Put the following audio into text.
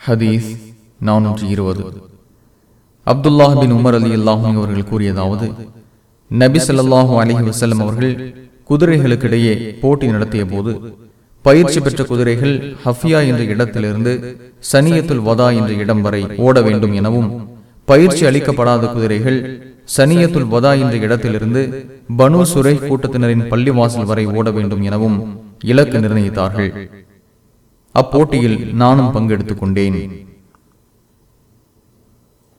ஹதீஸ் நானூற்றி இருபது. அப்துல்லாஹ் பின் உமர் அலி அல்லாஹும் அவர்கள் கூறியதாவது நபி ஸல்லல்லாஹு அலைஹி வஸல்லம் அவர்கள் குதிரைகளுக்கிடையே போட்டி நடத்திய போது பயிற்சி பெற்ற குதிரைகள் ஹஃபியா என்ற இடத்திலிருந்து சனியத்துல் வதா என்ற இடம் வரை ஓட வேண்டும் எனவும் பயிற்சி அளிக்கப்படாத குதிரைகள் சனியத்துல் வதா என்ற இடத்திலிருந்து பனு சுரை கூட்டத்தினரின் பள்ளிவாசல் வரை ஓட வேண்டும் எனவும் இலக்கு நிர்ணயித்தார்கள். அப்போட்டியில் நானும் பங்கெடுத்துக் கொண்டேன்.